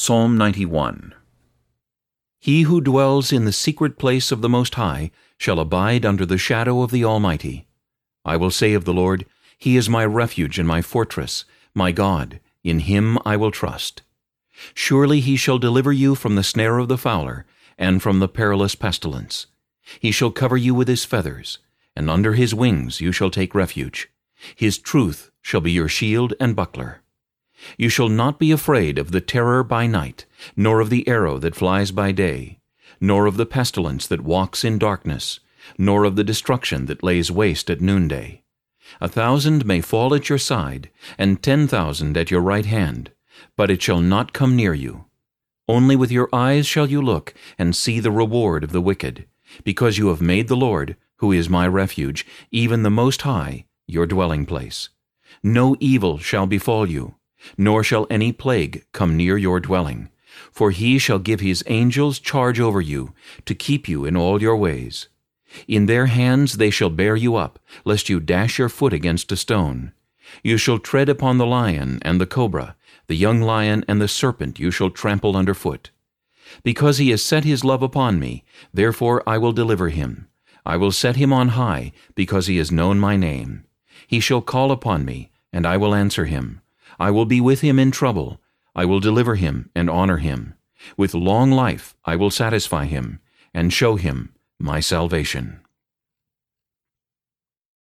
Psalm 91 He who dwells in the secret place of the Most High shall abide under the shadow of the Almighty. I will say of the Lord, He is my refuge and my fortress, my God, in Him I will trust. Surely He shall deliver you from the snare of the fowler, and from the perilous pestilence. He shall cover you with His feathers, and under His wings you shall take refuge. His truth shall be your shield and buckler. You shall not be afraid of the terror by night, nor of the arrow that flies by day, nor of the pestilence that walks in darkness, nor of the destruction that lays waste at noonday. A thousand may fall at your side, and ten thousand at your right hand, but it shall not come near you. Only with your eyes shall you look, and see the reward of the wicked, because you have made the Lord, who is my refuge, even the Most High, your dwelling place. No evil shall befall you, nor shall any plague come near your dwelling. For he shall give his angels charge over you, to keep you in all your ways. In their hands they shall bear you up, lest you dash your foot against a stone. You shall tread upon the lion and the cobra, the young lion and the serpent you shall trample under foot. Because he has set his love upon me, therefore I will deliver him. I will set him on high, because he has known my name. He shall call upon me, and I will answer him. I will be with him in trouble. I will deliver him and honor him. With long life I will satisfy him, and show him my salvation.